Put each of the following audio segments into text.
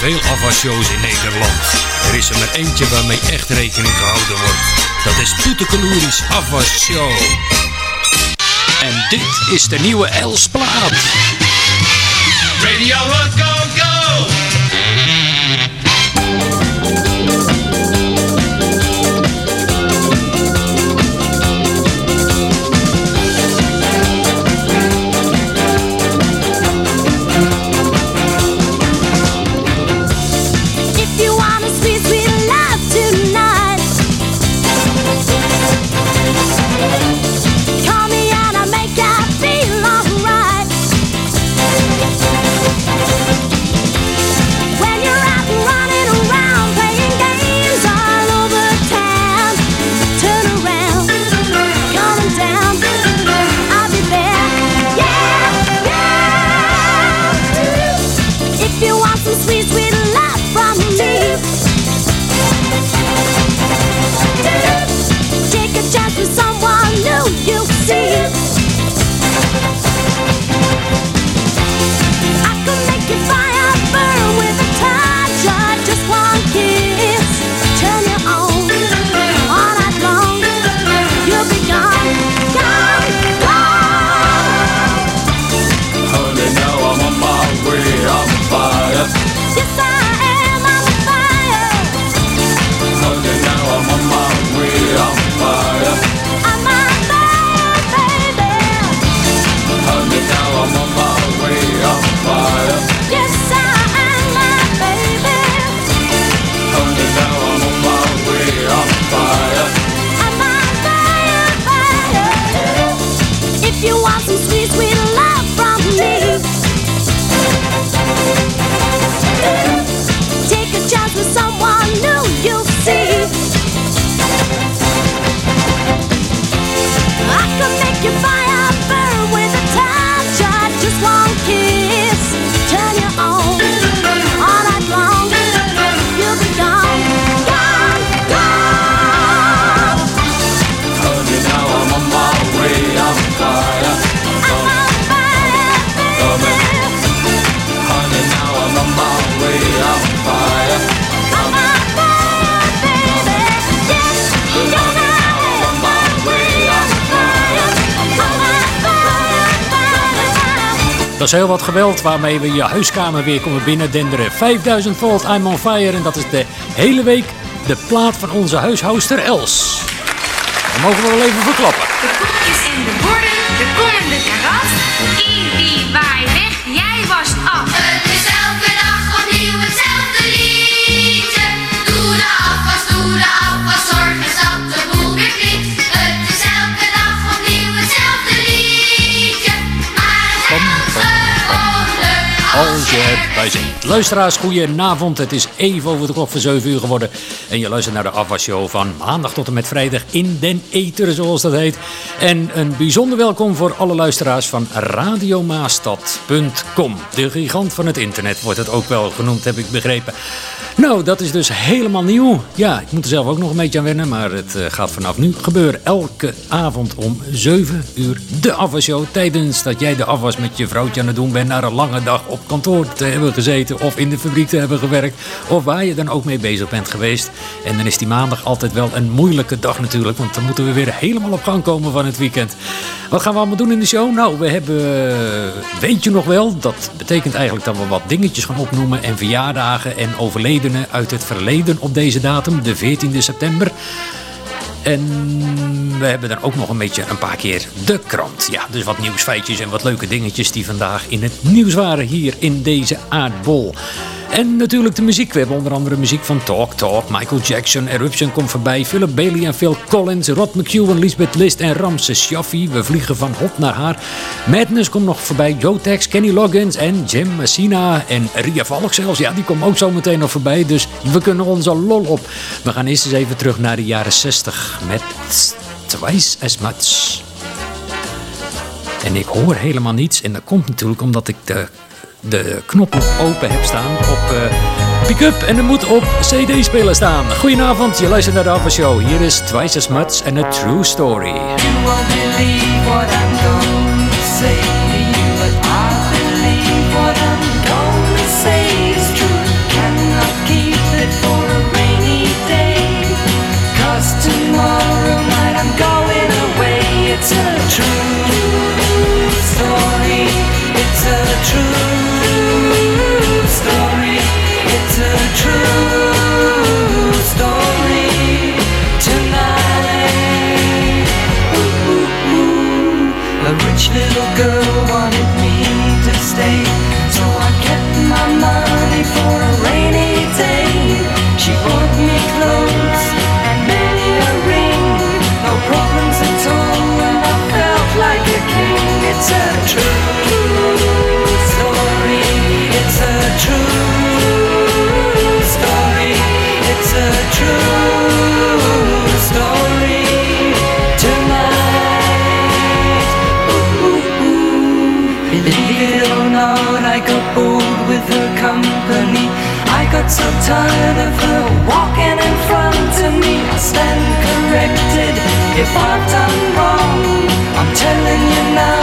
veel afwasshows in Nederland. Er is er maar eentje waarmee echt rekening gehouden wordt. Dat is Poetekeloeris Afwasshow. En dit is de nieuwe Elsplaat. Radio Go Dat is heel wat geweld waarmee we je huiskamer weer komen binnendenderen. 5000 volt, I'm on fire. En dat is de hele week de plaat van onze huishouster Els. Dat mogen we wel even verklappen. De koekjes en de borden, de kom en de karat. Die waai weg, jij was af. Luisteraars, goedenavond. Het is even over de klok van 7 uur geworden. En je luistert naar de afwasshow van maandag tot en met vrijdag in den Eter, zoals dat heet. En een bijzonder welkom voor alle luisteraars van radiomaastad.com. De gigant van het internet wordt het ook wel genoemd, heb ik begrepen. Nou, dat is dus helemaal nieuw. Ja, ik moet er zelf ook nog een beetje aan wennen, maar het eh, gaat vanaf nu gebeuren. Elke avond om 7 uur de afwasshow. Tijdens dat jij de afwas met je vrouwtje aan het doen bent na een lange dag op kantoor te hebben gezeten of in de fabriek te hebben gewerkt. Of waar je dan ook mee bezig bent geweest. En dan is die maandag altijd wel een moeilijke dag natuurlijk, want dan moeten we weer helemaal op gang komen van het weekend. Wat gaan we allemaal doen in de show? Nou, we hebben, weet je nog wel, dat betekent eigenlijk dat we wat dingetjes gaan opnoemen en verjaardagen en overledenen uit het verleden op deze datum, de 14e september. En we hebben dan ook nog een beetje een paar keer de krant. Ja, dus wat nieuwsfeitjes en wat leuke dingetjes die vandaag in het nieuws waren hier in deze aardbol. En natuurlijk de muziek. We hebben onder andere muziek van Talk Talk, Michael Jackson, Eruption komt voorbij, Philip Bailey en Phil Collins, Rod McEwen, Lisbeth List en Ramses Shaffi. We vliegen van hop naar haar. Madness komt nog voorbij, Joe Tex, Kenny Loggins en Jim Messina en Ria Valk zelfs. Ja, die komt ook zo meteen nog voorbij, dus we kunnen onze lol op. We gaan eerst eens even terug naar de jaren 60 met Twice as Much. En ik hoor helemaal niets. En dat komt natuurlijk omdat ik de, de knoppen open heb staan op uh, pick-up. En er moet op cd-speler staan. Goedenavond, je luistert naar de Alpha Show. Hier is Twice As Much and A True Story. tomorrow night I'm going away. It's a true story. It's a true. Little girl wanted me to stay, so tired of her walking in front of me. I stand corrected if I've done wrong. I'm telling you now,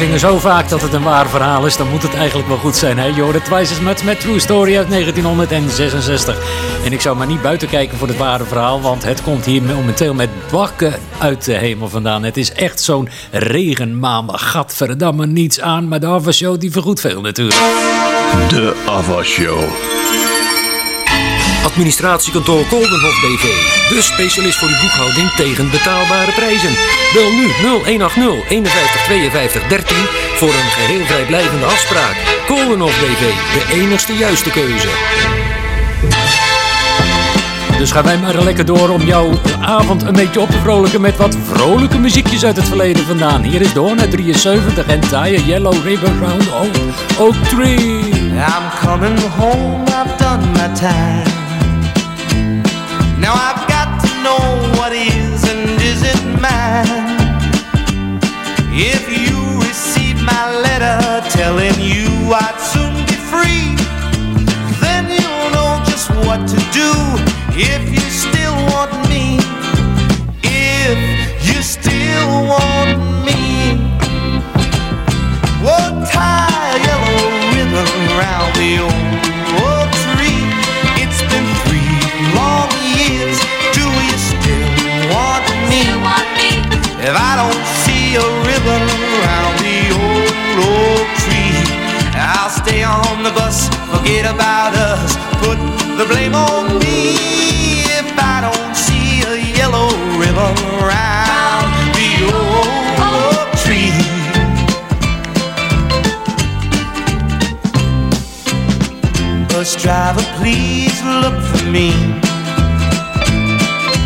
zingen zo vaak dat het een waar verhaal is, dan moet het eigenlijk wel goed zijn. Hè? Je hoorde Twice met True Story uit 1966. En ik zou maar niet buiten kijken voor het ware verhaal, want het komt hier momenteel met bakken uit de hemel vandaan. Het is echt zo'n regenmaandag. Gadverdamme niets aan, maar de Ava Show die vergoedt veel natuurlijk. De Ava Show. Administratiekantoor Koldenhof BV. De specialist voor uw boekhouding tegen betaalbare prijzen. Bel nu 0180 51 52 13 voor een geheel vrijblijvende afspraak. Koldenhof BV, de enigste juiste keuze. Dus gaan wij maar lekker door om jouw avond een beetje op te vrolijken met wat vrolijke muziekjes uit het verleden vandaan. Hier is uit 73 en Tire Yellow River Round Oak, Oak Tree. I'm coming home, I've done my time. Now I've got to know what is and isn't mine. If you receive my letter telling you I'd soon be free, then you'll know just what to do if you still on the bus, forget about us, put the blame on me. If I don't see a yellow ribbon around the old oak tree. Bus driver, please look for me.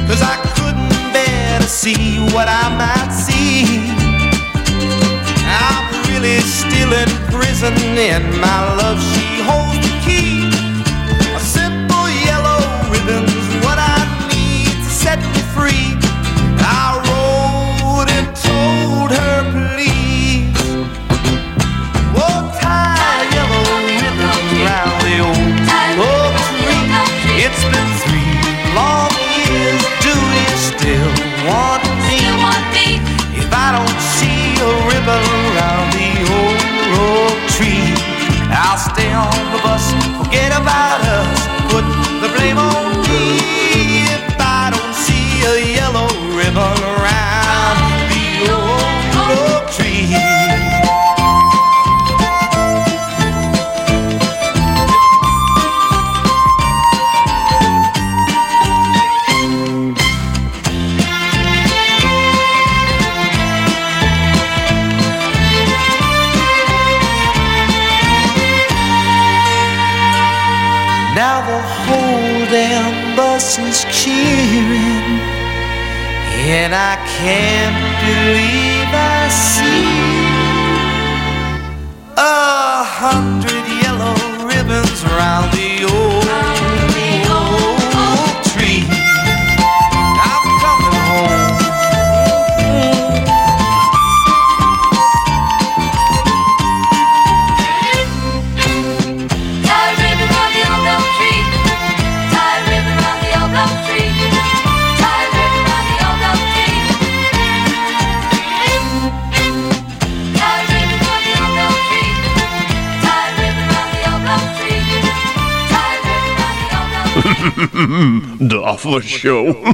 Cause I couldn't bear to see what I might see. I'm really still in prison, and my love, she oak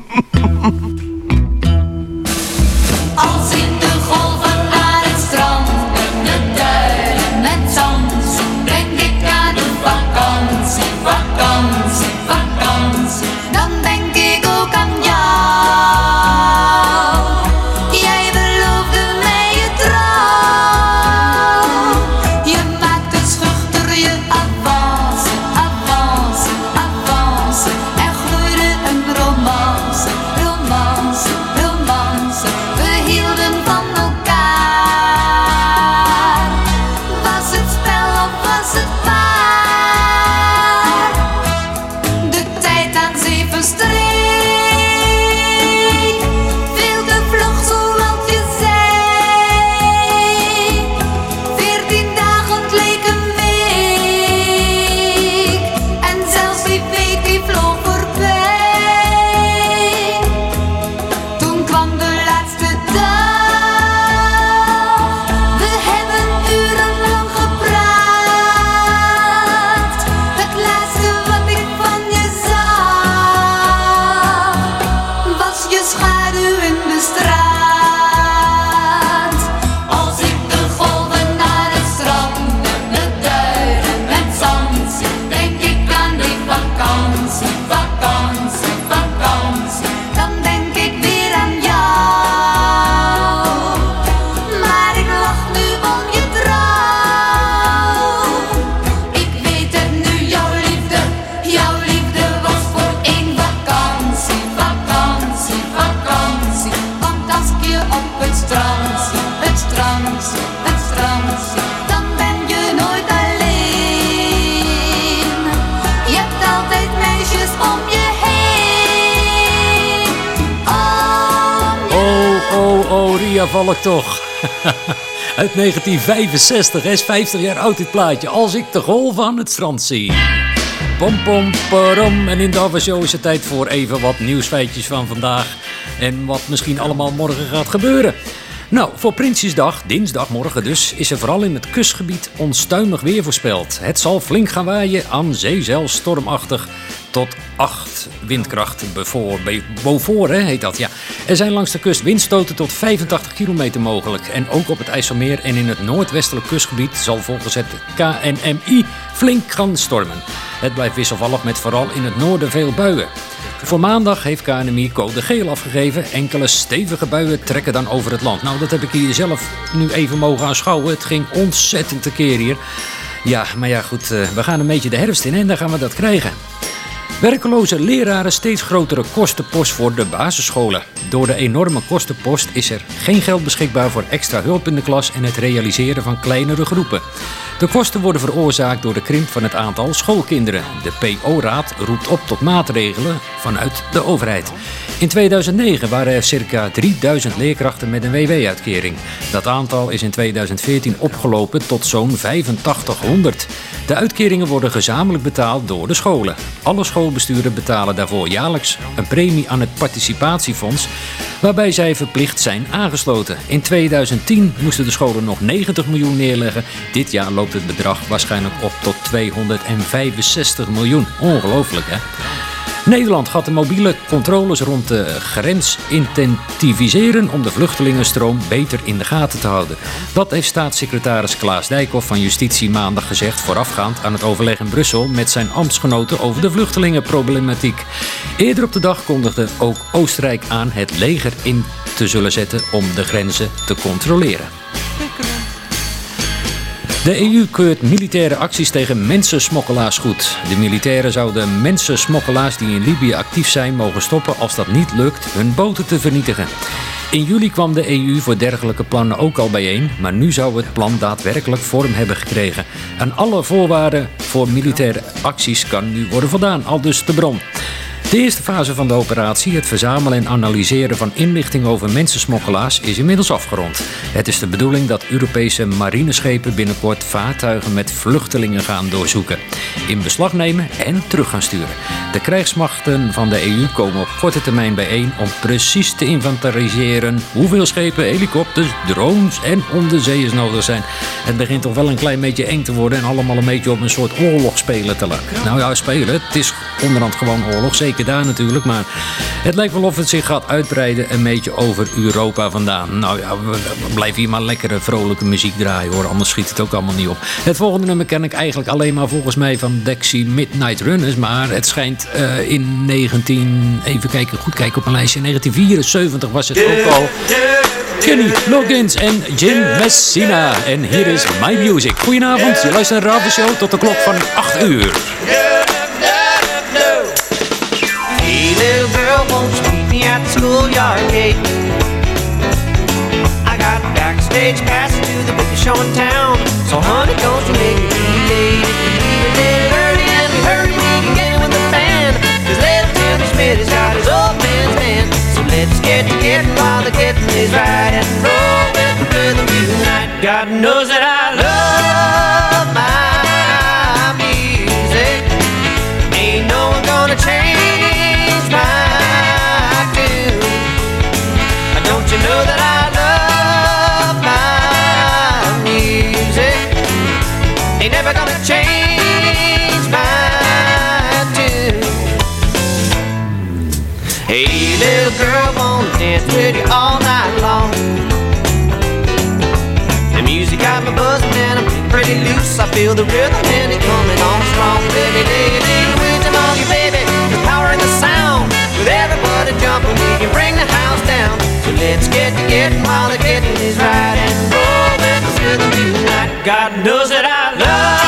1965, hij is 50 jaar oud dit plaatje. Als ik de golven aan het strand zie. Pom pom parom. En in de Show is het tijd voor even wat nieuwsfeitjes van vandaag. En wat misschien allemaal morgen gaat gebeuren. Nou, voor Prinsjesdag, dinsdagmorgen dus, is er vooral in het kustgebied onstuimig weer voorspeld. Het zal flink gaan waaien, aan zee zelfs stormachtig tot 8 windkracht hè, heet dat, ja. Er zijn langs de kust windstoten tot 85 kilometer mogelijk. En ook op het IJsselmeer en in het noordwestelijk kustgebied zal volgens het KNMI flink gaan stormen. Het blijft wisselvallig met vooral in het noorden veel buien. Voor maandag heeft KNMI code geel afgegeven. Enkele stevige buien trekken dan over het land. Nou, dat heb ik hier zelf nu even mogen aanschouwen. Het ging ontzettend tekeer hier. Ja, maar ja, goed, eh, we gaan een beetje de herfst in en dan gaan we dat krijgen. Werkeloze leraren steeds grotere kostenpost voor de basisscholen. Door de enorme kostenpost is er geen geld beschikbaar voor extra hulp in de klas en het realiseren van kleinere groepen. De kosten worden veroorzaakt door de krimp van het aantal schoolkinderen. De PO-raad roept op tot maatregelen vanuit de overheid. In 2009 waren er circa 3000 leerkrachten met een WW-uitkering. Dat aantal is in 2014 opgelopen tot zo'n 8500. De uitkeringen worden gezamenlijk betaald door de scholen. Alle schoolbesturen betalen daarvoor jaarlijks een premie aan het participatiefonds, waarbij zij verplicht zijn aangesloten. In 2010 moesten de scholen nog 90 miljoen neerleggen. Dit jaar loopt het bedrag waarschijnlijk op tot 265 miljoen. Ongelooflijk hè? Nederland gaat de mobiele controles rond de grens intensiviseren om de vluchtelingenstroom beter in de gaten te houden. Dat heeft staatssecretaris Klaas Dijkhoff van Justitie maandag gezegd voorafgaand aan het overleg in Brussel met zijn ambtsgenoten over de vluchtelingenproblematiek. Eerder op de dag kondigde ook Oostenrijk aan het leger in te zullen zetten om de grenzen te controleren. De EU keurt militaire acties tegen mensensmokkelaars goed. De militairen zouden mensensmokkelaars die in Libië actief zijn mogen stoppen als dat niet lukt hun boten te vernietigen. In juli kwam de EU voor dergelijke plannen ook al bijeen, maar nu zou het plan daadwerkelijk vorm hebben gekregen. Aan alle voorwaarden voor militaire acties kan nu worden voldaan, al dus de bron. De eerste fase van de operatie, het verzamelen en analyseren van inlichting over mensensmokkelaars, is inmiddels afgerond. Het is de bedoeling dat Europese marineschepen binnenkort vaartuigen met vluchtelingen gaan doorzoeken, in beslag nemen en terug gaan sturen. De krijgsmachten van de EU komen op korte termijn bijeen om precies te inventariseren hoeveel schepen, helikopters, drones en onderzeeërs nodig zijn. Het begint toch wel een klein beetje eng te worden en allemaal een beetje op een soort oorlog spelen te lijken. Nou ja, spelen, het is onderhand gewoon oorlog, zeker daar natuurlijk. Maar het lijkt wel of het zich gaat uitbreiden een beetje over Europa vandaan. Nou ja, we, blijven hier maar lekkere vrolijke muziek draaien hoor, anders schiet het ook allemaal niet op. Het volgende nummer ken ik eigenlijk alleen maar volgens mij van Dexy Midnight Runners. Maar het schijnt eh, in 19... Even kijken, goed kijken op mijn lijstje. 1974 was het ook al... Kenny Loggins en Jim Messina. En hier is My Music. Goedenavond, je luistert naar Raven Show tot de klok van 8 uur. At the schoolyard gate? I got backstage passes to the biggest show in town. So, honey, don't you make me late. A little early and we we can get with the little Smith has got his old man's. So let's get to getting while the getting is right and roll with the rhythm tonight. God knows that I love my music. Ain't no one gonna change with you all night long. The music got me buzzing and I'm pretty loose. I feel the rhythm and it coming on strong. Baby, dig it, dig it, with the baby. The power in the sound. With everybody jumping, we can bring the house down. So let's get to getting while the getting is right and roll with the rhythm tonight. God knows that I love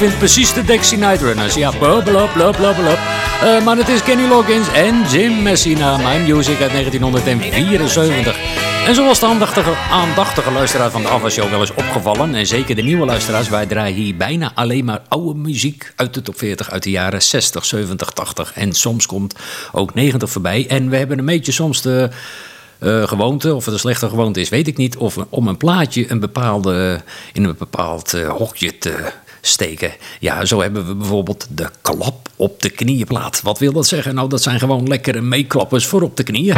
Vind precies de Dexy Night Runners. Ja, blablabla, blablabla. Eh, maar het is Kenny Loggins en Jim Messina, My Music uit 1974. En zoals de aandachtige, aandachtige luisteraar van de Ava Show wel is opgevallen, en zeker de nieuwe luisteraars, wij draaien hier bijna alleen maar oude muziek uit de top 40 uit de jaren 60, 70, 80 en soms komt ook 90 voorbij. En we hebben een beetje soms de eh, gewoonte, of het een slechte gewoonte is, weet ik niet, of om een plaatje een bepaalde, in een bepaald eh, hokje te steken. Ja, zo hebben we bijvoorbeeld de klap op de knieënplaat. Wat wil dat zeggen? Nou, dat zijn gewoon lekkere meeklappers voor op de knieën.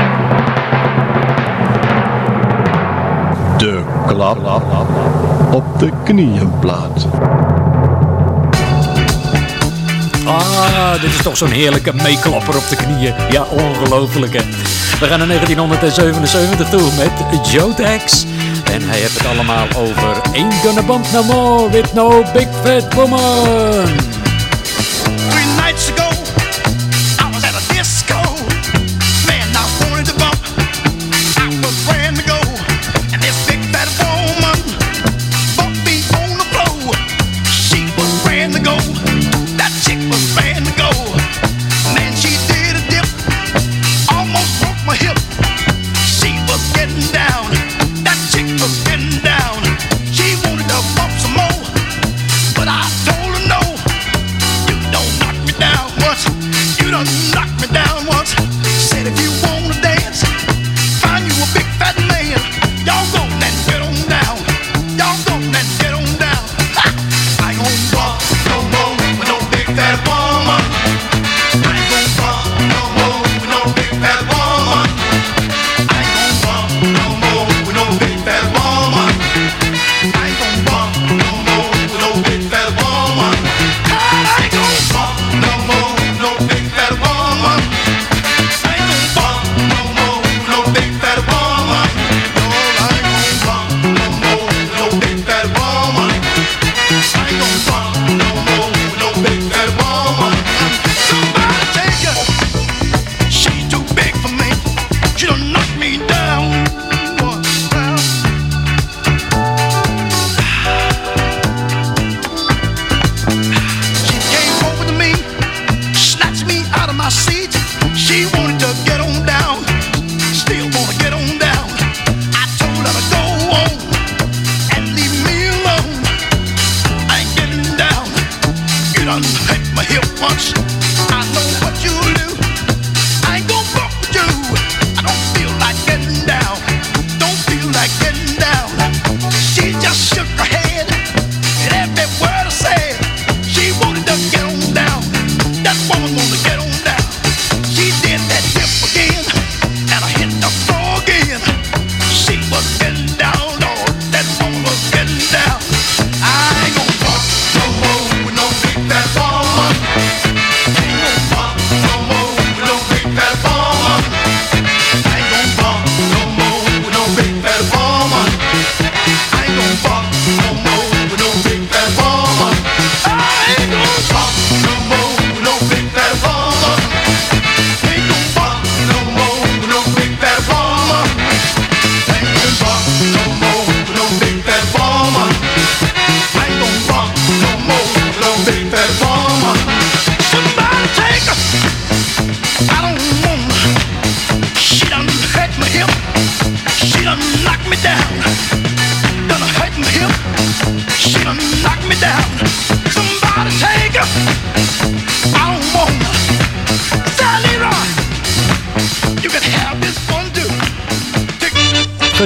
De klap op de knieënplaat. Ah, dit is toch zo'n heerlijke meeklapper op de knieën. Ja, ongelooflijk hè. We gaan naar 1977 toe met Joe Tex. En hij heeft het allemaal over Ain't Gonna Bump No More With No Big Fat Woman. Three nights ago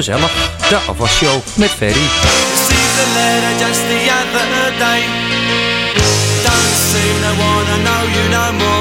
gezellig. De Afwas Show met Ferry. Dancing, I wanna know you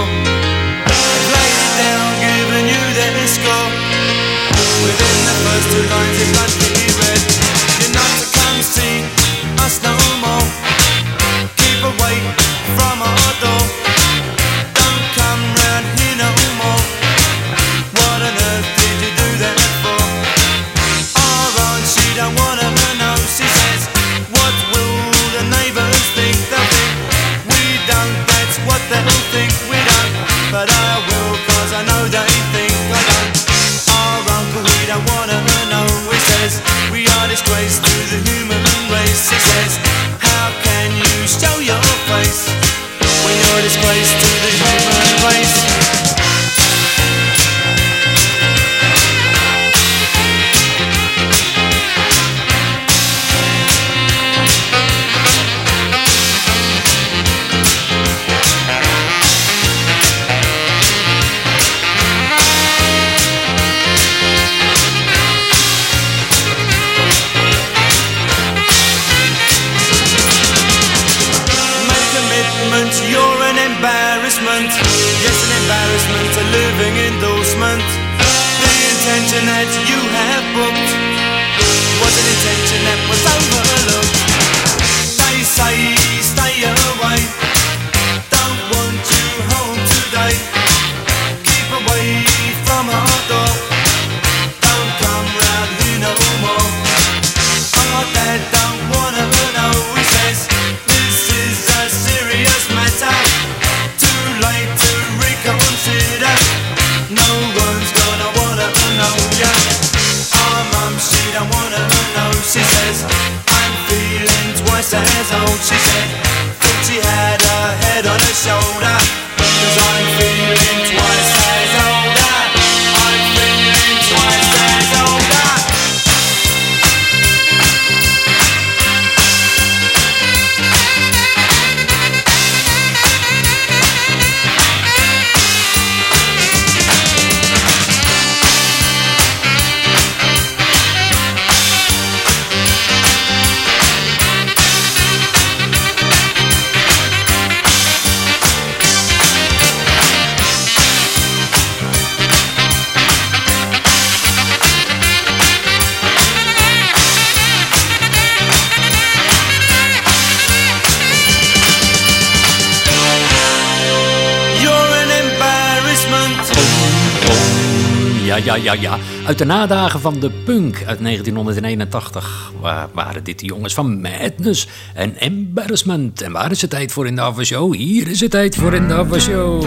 ja. Uit de nadagen van de punk uit 1981 waar waren dit de jongens van Madness en Embarrassment. En waar is het tijd voor in de Show? Hier is het tijd voor in de Ava Show.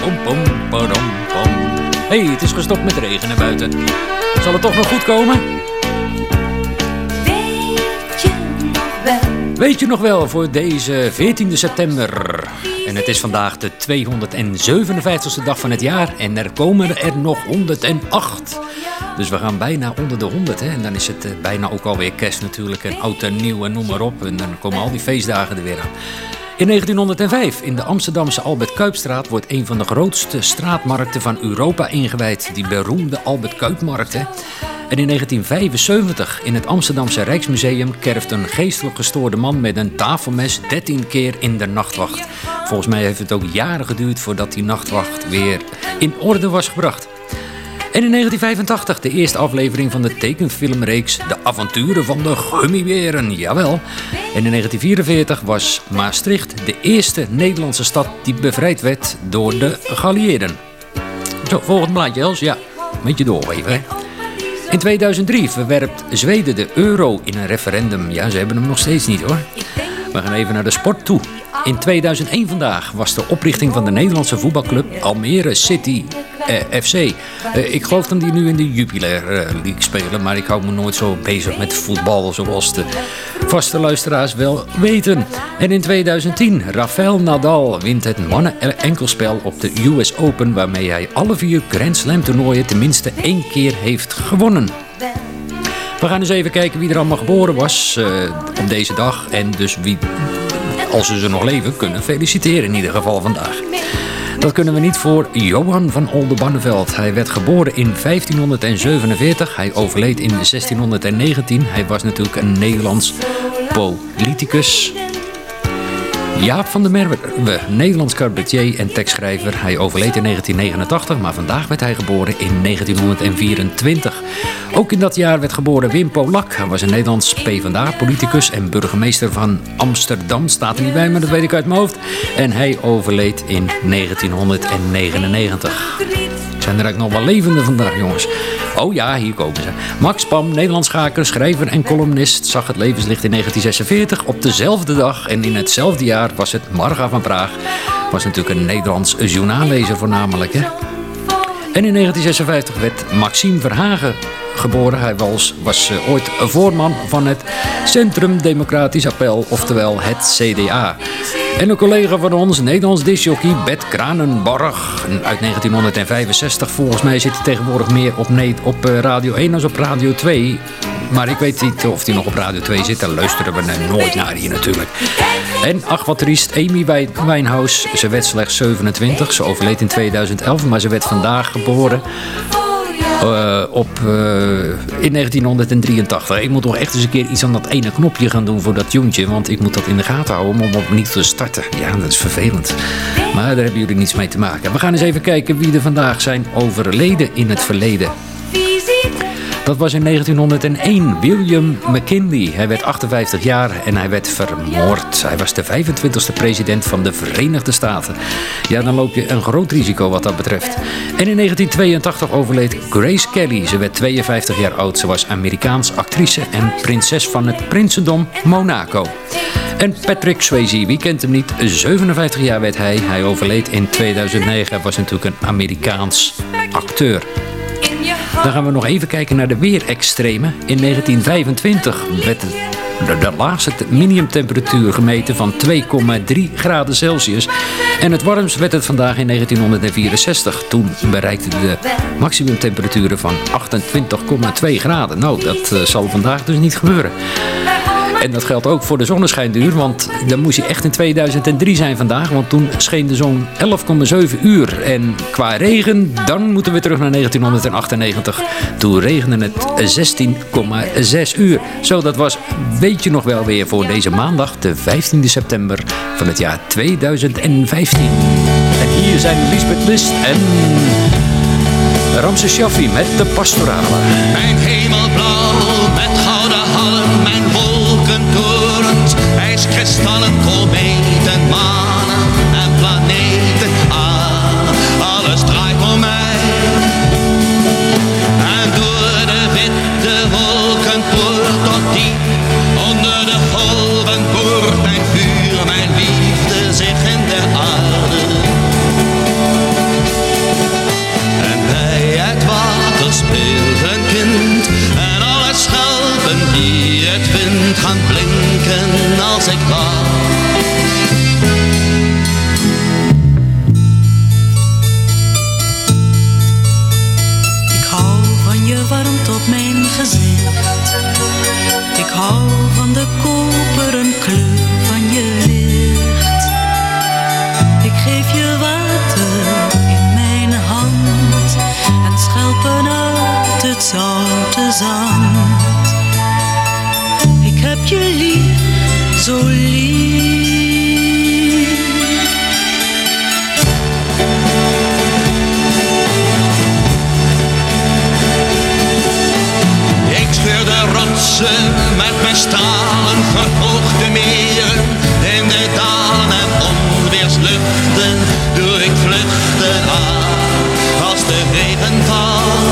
Pom, pom, padam, pom. Hé, hey, het is gestopt met regenen buiten. Zal het toch nog goed komen? Weet je nog wel voor deze 14 september? En het is vandaag de 257ste dag van het jaar en er komen er nog 108. Dus we gaan bijna onder de 100 hè? en dan is het eh, bijna ook alweer kerst natuurlijk en oud en nieuw en noem maar op. En dan komen al die feestdagen er weer aan. In 1905 in de Amsterdamse Albert Kuipstraat wordt een van de grootste straatmarkten van Europa ingewijd. Die beroemde Albert Kuipmarkt. En in 1975 in het Amsterdamse Rijksmuseum kerft een geestelijk gestoorde man met een tafelmes 13 keer in de nachtwacht. Volgens mij heeft het ook jaren geduurd voordat die nachtwacht weer in orde was gebracht. En in 1985 de eerste aflevering van de tekenfilmreeks De Avonturen van de Gummiberen, jawel. En in 1944 was Maastricht de eerste Nederlandse stad die bevrijd werd door de Galliëren. Zo, volgend blaadje Els, ja, een beetje doorgeven hè. In 2003 verwerpt Zweden de euro in een referendum. Ja, ze hebben hem nog steeds niet hoor. We gaan even naar de sport toe. In 2001 vandaag was de oprichting van de Nederlandse voetbalclub Almere City eh, FC. Eh, ik geloof dat die nu in de Jupiler eh, League spelen, maar ik hou me nooit zo bezig met voetbal zoals de vaste luisteraars wel weten. En in 2010, Rafael Nadal wint het mannen-enkelspel op de US Open, waarmee hij alle vier Grand Slam toernooien tenminste één keer heeft gewonnen. We gaan eens even kijken wie er allemaal geboren was eh, op deze dag. En dus wie, als ze ze nog leven, kunnen feliciteren in ieder geval vandaag. Dat kunnen we niet voor Johan van Oldenbarneveld. Hij werd geboren in 1547. Hij overleed in 1619. Hij was natuurlijk een Nederlands politicus. Jaap van der Merwe, Nederlands cabaretier en tekstschrijver. Hij overleed in 1989, maar vandaag werd hij geboren in 1924. Ook in dat jaar werd geboren Wim Polak. Hij was een Nederlands PvdA-politicus en burgemeester van Amsterdam. Staat er niet bij, maar dat weet ik uit mijn hoofd. En hij overleed in 1999. Zijn er eigenlijk nog wel levenden vandaag, jongens? Oh ja, hier komen ze. Max Pam, Nederlands schaker, schrijver en columnist, zag het levenslicht in 1946 op dezelfde dag. En in hetzelfde jaar was het Marga van Praag. Was natuurlijk een Nederlands journaallezer voornamelijk, hè? En in 1956 werd Maxime Verhagen geboren. Hij was, was eh, ooit voorman van het Centrum Democratisch Appel, oftewel het CDA. En een collega van ons, Nederlands disjockey, Bet Kranenbarg, uit 1965. Volgens mij zit hij tegenwoordig meer op, op eh, Radio 1 dan op Radio 2. Maar ik weet niet of hij nog op Radio 2 zit. Daar luisteren we nooit naar hier natuurlijk. En ach wat triest, Amy Wij- Wijnhaus. Ze werd slechts 27. Ze overleed in 2011, maar ze werd vandaag geboren. Eh, op, eh, in 1983. Ik moet toch echt eens een keer iets aan dat ene knopje gaan doen voor dat joentje. Want ik moet dat in de gaten houden om op niet te starten. Ja, dat is vervelend. Maar daar hebben jullie niets mee te maken. We gaan eens even kijken wie er vandaag zijn overleden in het verleden. Dat was in 1901 William McKinley. Hij werd 58 jaar en hij werd vermoord. Hij was de 25e president van de Verenigde Staten. Ja, dan loop je een groot risico wat dat betreft. En in 1982 overleed Grace Kelly. Ze werd 52 jaar oud. Ze was Amerikaans actrice en prinses van het prinsendom Monaco. En Patrick Swayze, wie kent hem niet? 57 jaar werd hij. Hij overleed in 2009. Hij was natuurlijk een Amerikaans acteur. Dan gaan we nog even kijken naar de weerextremen. In 1925 werd de, laagste te- minimumtemperatuur gemeten van 2,3 graden Celsius. En het warmst werd het vandaag in 1964. Toen bereikte de maximumtemperaturen van 28,2 graden. Nou, dat eh, zal vandaag dus niet gebeuren. En dat geldt ook voor de zonneschijnduur, want dan moest je echt in 2003 zijn vandaag, want toen scheen de zon 11,7 uur. En qua regen, dan moeten we terug naar 1998. Toen regende het 16,6 uur. Zo, dat was, weet je nog wel weer, voor deze maandag, de 15e september van het jaar 2015. En hier zijn Lisbeth List en Ramses Shaffi met de pastorale. Mijn hemelblauw kristallen koolmijn. Ik heb je lief, zo lief. Ik scheur de rotsen met mijn stalen verhoogde meren. In de dalen en onweersluchten doe ik vluchten aan als de regen valt.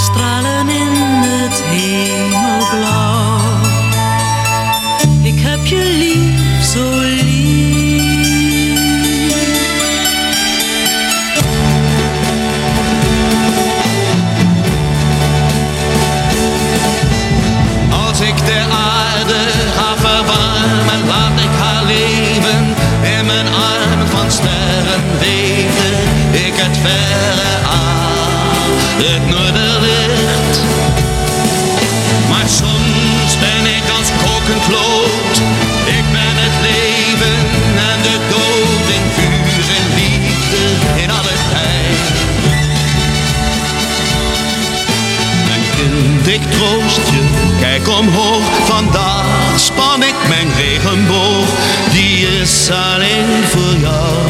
En stralen in het hemelblauw. Ik heb je lief, zo lief. Als ik de aarde ga verwarmen, laat ik haar leven in mijn armen van sterren weten. Ik het verre aan, het noorderlicht. Maar soms ben ik als kokend lood. Ik ben het leven en de dood in vuur en liefde in alle tijd. Mijn kind, ik troost je, kijk omhoog. Vandaag span ik mijn regenboog, die is alleen voor jou.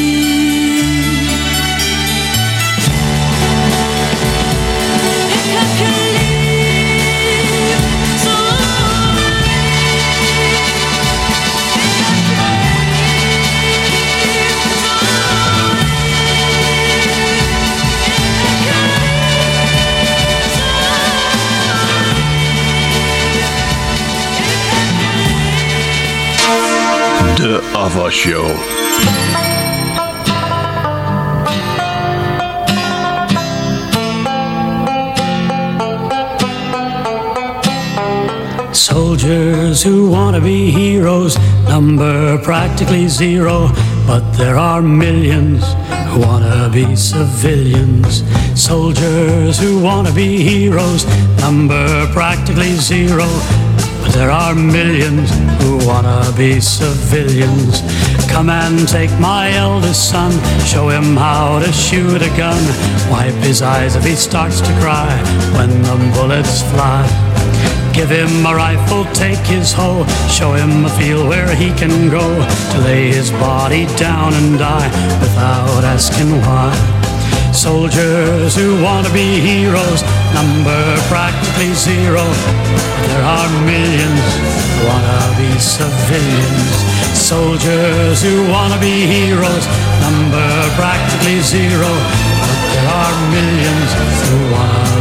De Ava Show. Soldiers who want to be heroes number practically zero, but there are millions who want to be civilians. Soldiers who want to be heroes number practically zero, but there are millions who want to be civilians. Come and take my eldest son, show him how to shoot a gun. Wipe his eyes if he starts to cry when the bullets fly. Give him a rifle, take his hoe, show him a field where he can go to lay his body down and die without asking why. Soldiers who want to be heroes number practically zero. There are millions who want to be civilians. Soldiers who want to be heroes number practically zero. But there are millions who want to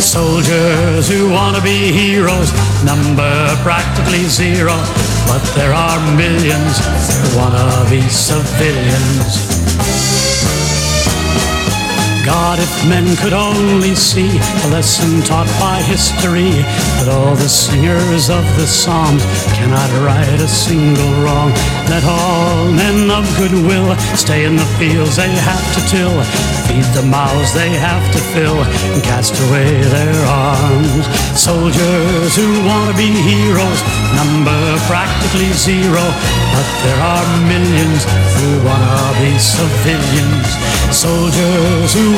Soldiers who want to be heroes number practically zero, but there are millions who want to be civilians. God, if men could only see the lesson taught by history, that all the singers of the Psalms cannot right a single wrong. Let all men of goodwill stay in the fields they have to till, feed the mouths they have to fill, and cast away their arms. Soldiers who want to be heroes number practically zero, but there are millions who want to be civilians. Soldiers who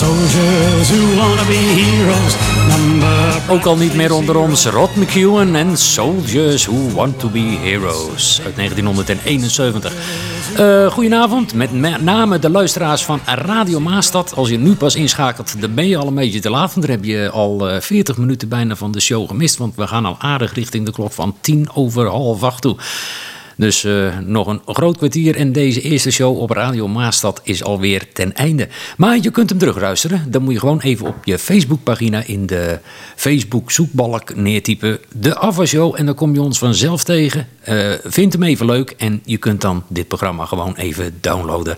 Soldiers who be heroes Ook al niet meer onder ons, Rod McEwen en Soldiers Who Want To Be Heroes uit 1971. Eh goedenavond, met name de luisteraars van Radio Maastad. Als je nu pas inschakelt, dan ben je al een beetje te laat. Want dan heb je al eh, 40 minuten bijna van de show gemist. Want we gaan al aardig richting de klok van tien over half acht toe. Dus eh, nog een groot kwartier en deze eerste show op Radio Maastad is alweer ten einde. Maar je kunt hem terugluisteren. Dan moet je gewoon even op je Facebookpagina in de Facebook zoekbalk neertypen de Ava Show en dan kom je ons vanzelf tegen. Eh, vind hem even leuk en je kunt dan dit programma gewoon even downloaden.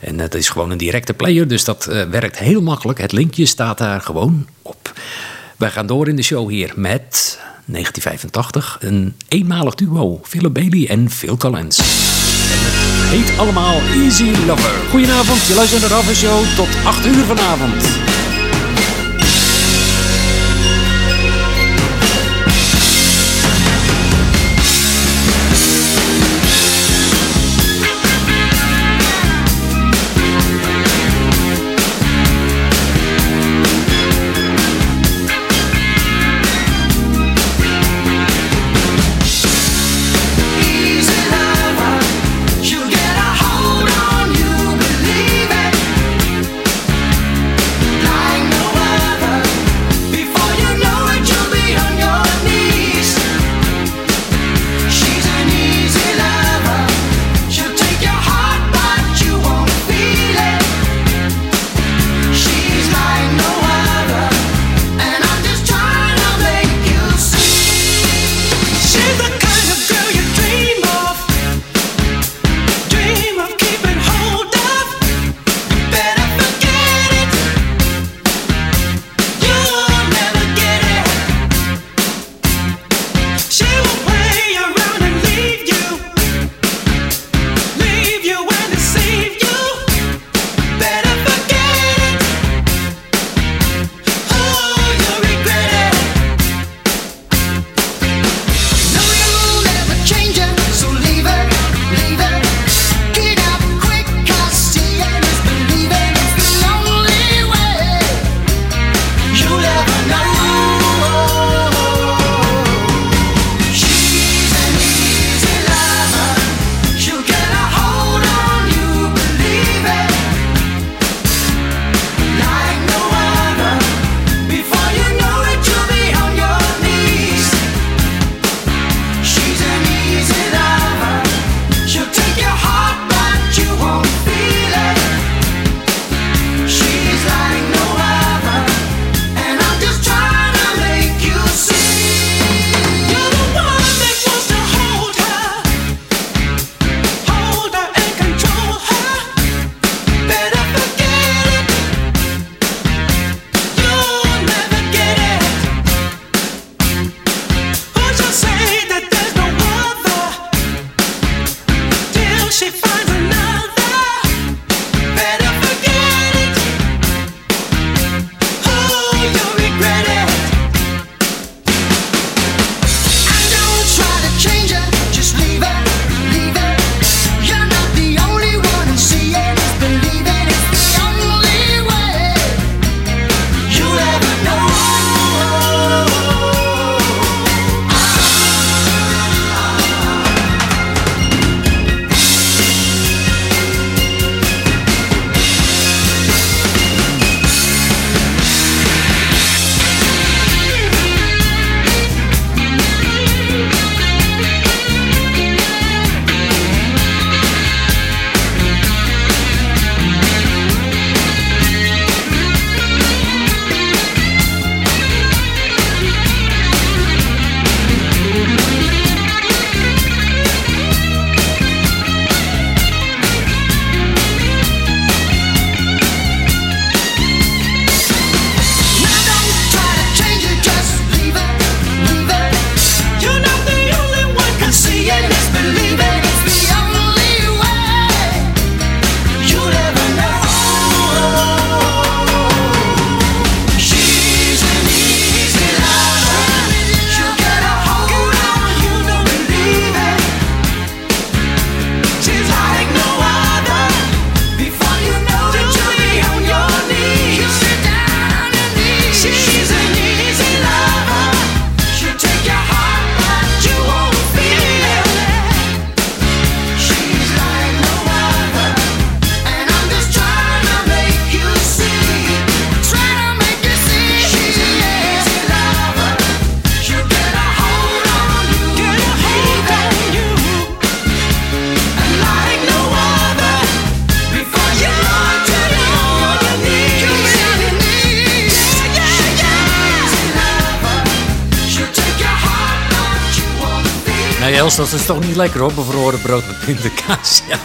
En het is gewoon een directe player, dus dat eh, werkt heel makkelijk. Het linkje staat daar gewoon op. Wij gaan door in de show hier met 1985. Een eenmalig duo, Philip Bailey en Phil Collins. En het heet allemaal Easy Lover. Goedenavond, je luistert naar de Show tot 8 uur vanavond. Nee, Els, dat is toch niet lekker hoor, bevroren brood met pindakaas. Ja.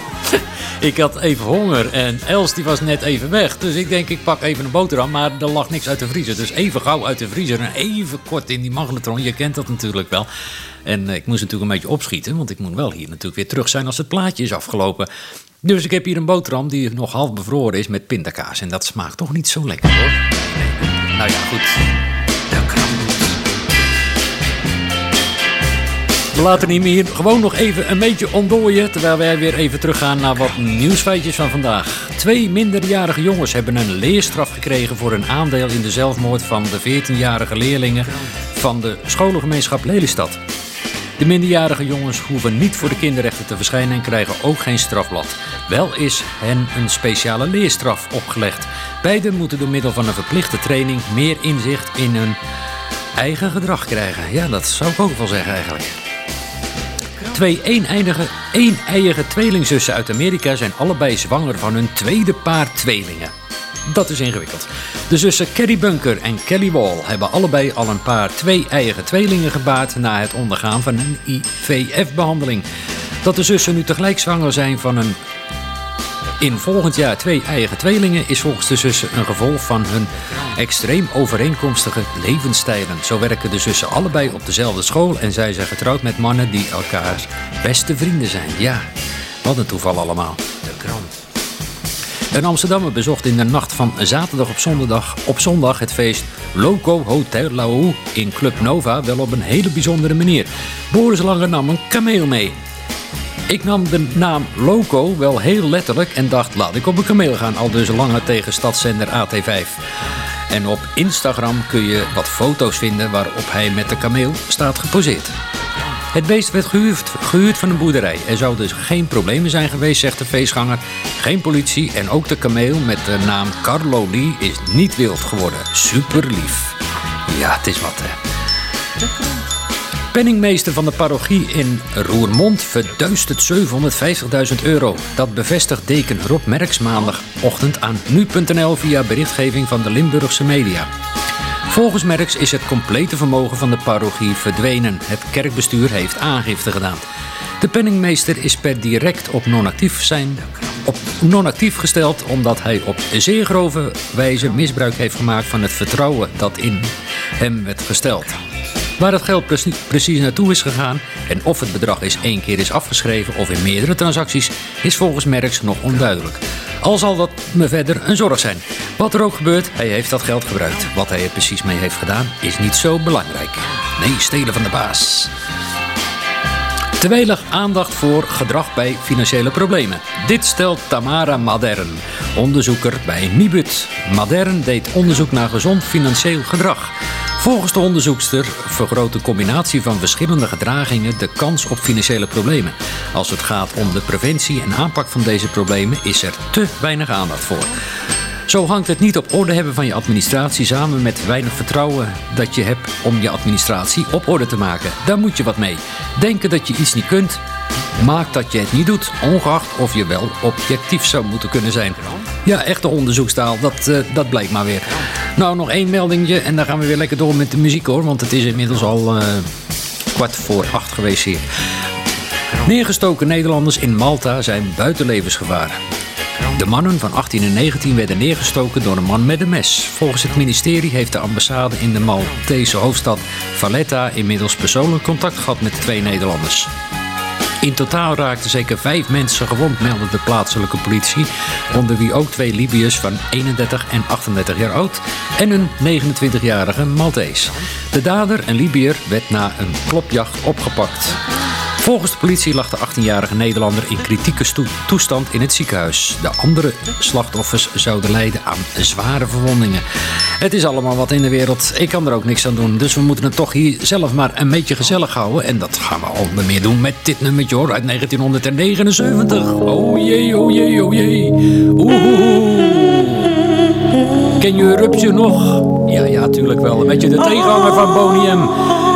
Ik had even honger en Els die was net even weg. Dus ik denk, ik pak even een boterham, maar er lag niks uit de vriezer. Dus even gauw uit de vriezer en even kort in die magnetron. Je kent dat natuurlijk wel. En eh, ik moest natuurlijk een beetje opschieten, want ik moet wel hier natuurlijk weer terug zijn als het plaatje is afgelopen. Dus ik heb hier een boterham die nog half bevroren is met pindakaas. En dat smaakt toch niet zo lekker hoor. Nou ja, goed. We laten hier gewoon nog even een beetje ontdooien. Terwijl wij weer even teruggaan naar wat nieuwsfeitjes van vandaag. Twee minderjarige jongens hebben een leerstraf gekregen voor hun aandeel in de zelfmoord van de 14-jarige leerlingen van de scholengemeenschap Lelystad. De minderjarige jongens hoeven niet voor de kinderrechten te verschijnen en krijgen ook geen strafblad. Wel is hen een speciale leerstraf opgelegd. Beiden moeten door middel van een verplichte training meer inzicht in hun eigen gedrag krijgen. Ja, dat zou ik ook wel zeggen eigenlijk. Twee eeneiige, eeneiige tweelingzussen uit Amerika zijn allebei zwanger van hun tweede paar tweelingen. Dat is ingewikkeld. De zussen Kerry Bunker en Kelly Wall hebben allebei al een paar twee-eiige tweelingen gebaard na het ondergaan van een IVF-behandeling. Dat de zussen nu tegelijk zwanger zijn van een in volgend jaar twee eigen tweelingen is volgens de zussen een gevolg van hun extreem overeenkomstige levensstijlen. Zo werken de zussen allebei op dezelfde school en zij zijn getrouwd met mannen die elkaars beste vrienden zijn. Ja, wat een toeval allemaal. De krant. Een Amsterdammer bezocht in de nacht van zaterdag op zondag, op zondag het feest Loco Hotel Laou in Club Nova wel op een hele bijzondere manier. Boris Langer nam een kameel mee. Ik nam de naam Loco wel heel letterlijk en dacht laat ik op een kameel gaan, al dus langer tegen stadszender AT5. En op Instagram kun je wat foto's vinden waarop hij met de kameel staat geposeerd. Het beest werd gehuurd, gehuurd van een boerderij. Er zou dus geen problemen zijn geweest, zegt de feestganger. Geen politie en ook de kameel met de naam Carlo Lee is niet wild geworden. Super lief. Ja, het is wat hè. Penningmeester van de parochie in Roermond verduistert 750.000 euro. Dat bevestigt deken Rob Merks maandagochtend aan nu.nl via berichtgeving van de Limburgse media. Volgens Merks is het complete vermogen van de parochie verdwenen. Het kerkbestuur heeft aangifte gedaan. De penningmeester is per direct op non-actief zijn op non-actief gesteld omdat hij op zeer grove wijze misbruik heeft gemaakt van het vertrouwen dat in hem werd gesteld. Waar het geld precies, naartoe is gegaan en of het bedrag eens één keer is afgeschreven of in meerdere transacties, is volgens Merks nog onduidelijk. Al zal dat me verder een zorg zijn. Wat er ook gebeurt, hij heeft dat geld gebruikt. Wat hij er precies mee heeft gedaan, is niet zo belangrijk. Nee, stelen van de baas. Te aandacht voor gedrag bij financiële problemen. Dit stelt Tamara Madern, onderzoeker bij Nibud. Madern deed onderzoek naar gezond financieel gedrag. Volgens de onderzoekster vergroot de combinatie van verschillende gedragingen de kans op financiële problemen. Als het gaat om de preventie en aanpak van deze problemen is er te weinig aandacht voor. Zo hangt het niet op orde hebben van je administratie samen met weinig vertrouwen dat je hebt om je administratie op orde te maken. Daar moet je wat mee. Denken dat je iets niet kunt, maakt dat je het niet doet, ongeacht of je wel objectief zou moeten kunnen zijn. Ja, echte onderzoekstaal, dat, eh, dat blijkt maar weer. Nou, nog één meldingje en dan gaan we weer lekker door met de muziek hoor, want het is inmiddels al eh, kwart voor acht geweest hier. Neergestoken Nederlanders in Malta zijn buiten levensgevaar. De mannen van 18 en 19 werden neergestoken door een man met een mes. Volgens het ministerie heeft de ambassade in de Maltese hoofdstad Valletta inmiddels persoonlijk contact gehad met de twee Nederlanders. In totaal raakten zeker vijf mensen gewond, meldde de plaatselijke politie. Onder wie ook twee Libiërs van 31 en 38 jaar oud en een 29-jarige Maltees. De dader, een Libiër, werd na een klopjacht opgepakt. Volgens de politie lag de 18-jarige Nederlander in kritieke toestand in het ziekenhuis. De andere slachtoffers zouden lijden aan zware verwondingen. Het is allemaal wat in de wereld. Ik kan er ook niks aan doen. Dus we moeten het toch hier zelf maar een beetje gezellig houden. En dat gaan we onder meer doen met dit nummertje hoor, uit 1979. Oh jee, oh jee, oh jee. Oeh. Ken je Rupsje nog? Ja, ja, tuurlijk wel. Een beetje de tegenhanger van Boney M.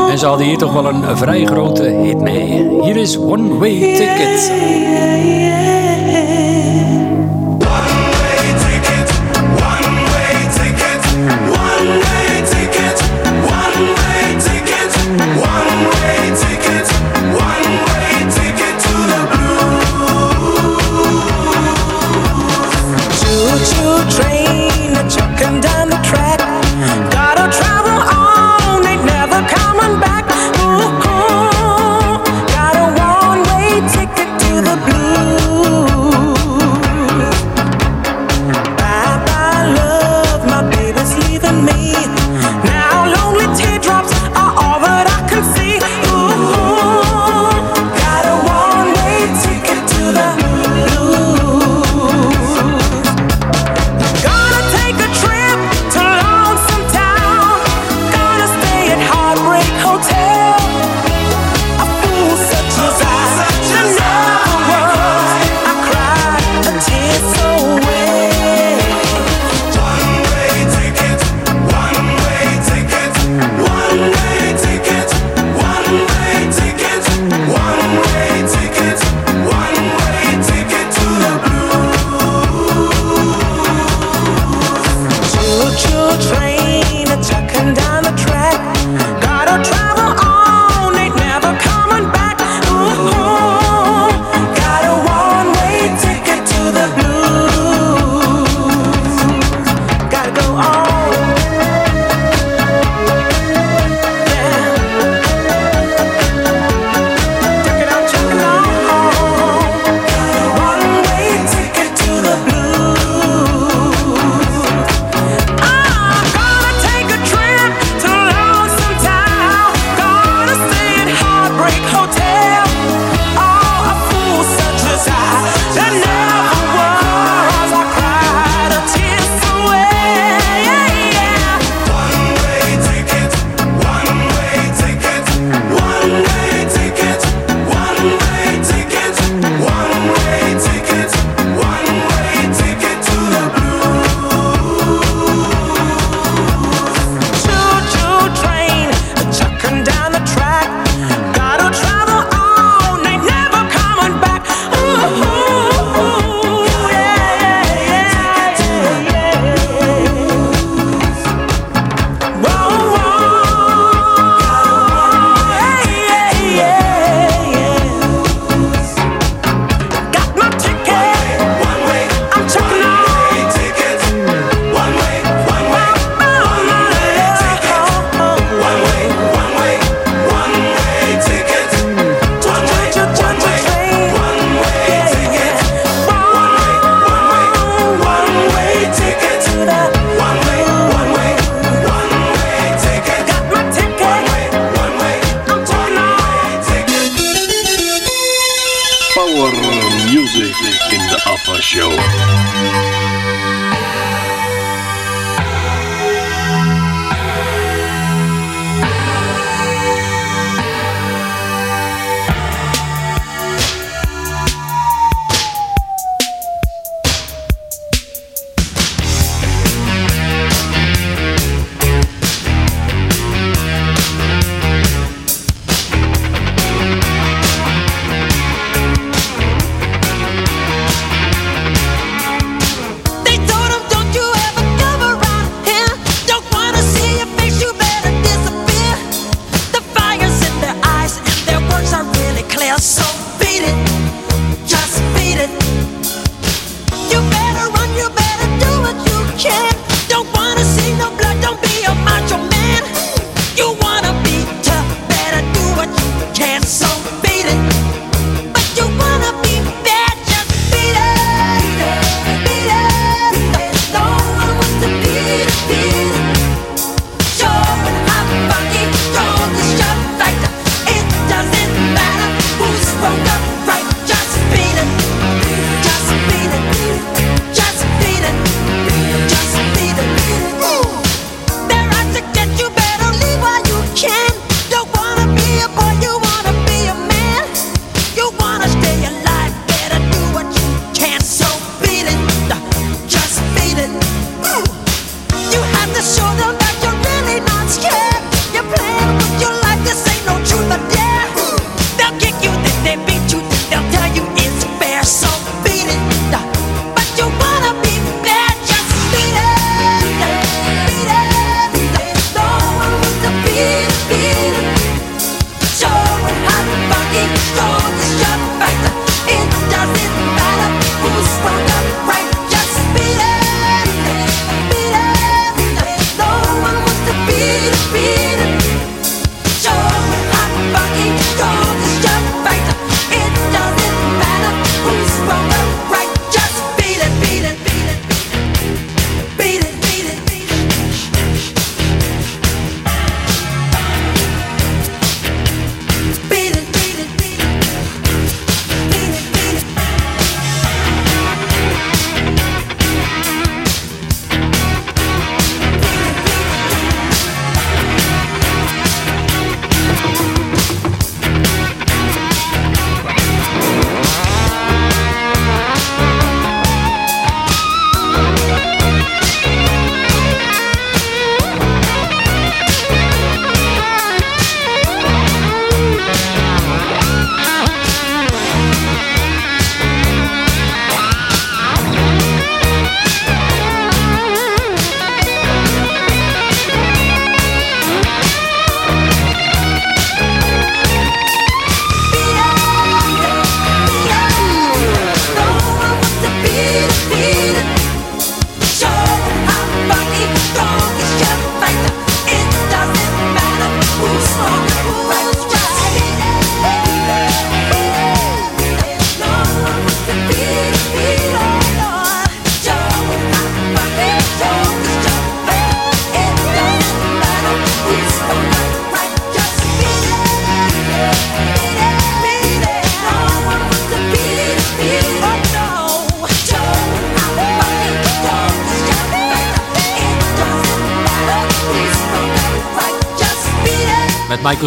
En ze hadden hier toch wel een vrij grote hit mee. Hier is One Way Ticket.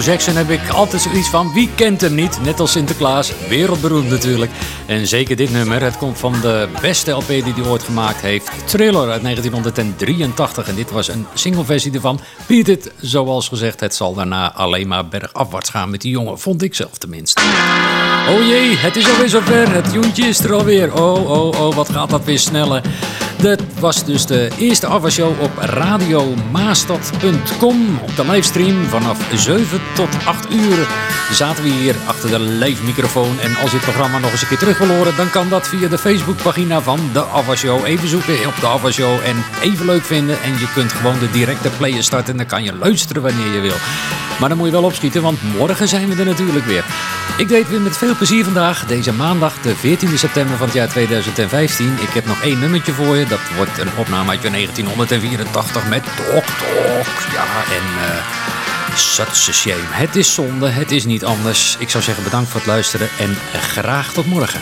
Jackson heb ik altijd zoiets van wie kent hem niet? Net als Sinterklaas, wereldberoemd natuurlijk. En zeker dit nummer, het komt van de beste LP die hij ooit gemaakt heeft. Thriller uit 1983 en dit was een singleversie ervan. Beat It, zoals gezegd, het zal daarna alleen maar bergafwaarts gaan met die jongen, vond ik zelf tenminste. Oh jee, het is alweer zover. Het joentje is er alweer. Oh, oh, oh, wat gaat dat weer sneller. Dat was dus de eerste afwasshow op radiomaastad.com. Op de livestream vanaf 7 tot 8 uur zaten we hier achter de live microfoon. En als je het programma nog eens een keer terug wil horen, dan kan dat via de Facebookpagina van de Afwasshow. Even zoeken op de Afwasshow en even leuk vinden. En je kunt gewoon de directe player starten en dan kan je luisteren wanneer je wil. Maar dan moet je wel opschieten, want morgen zijn we er natuurlijk weer. Ik deed weer met veel plezier vandaag, deze maandag, de 14 september van het jaar 2015. Ik heb nog één nummertje voor je. Dat wordt een opname uit 1984 met Tok Tok. Ja, en eh, Such a shame. Het is zonde, het is niet anders. Ik zou zeggen bedankt voor het luisteren en graag tot morgen.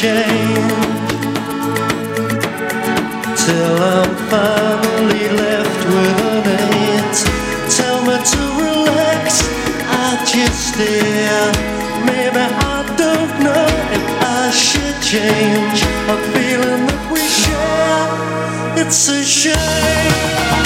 Change. Till I'm finally left with an eight. Tell me to relax, I just stare. Maybe I don't know if I should change. A feeling that we share. It's a shame.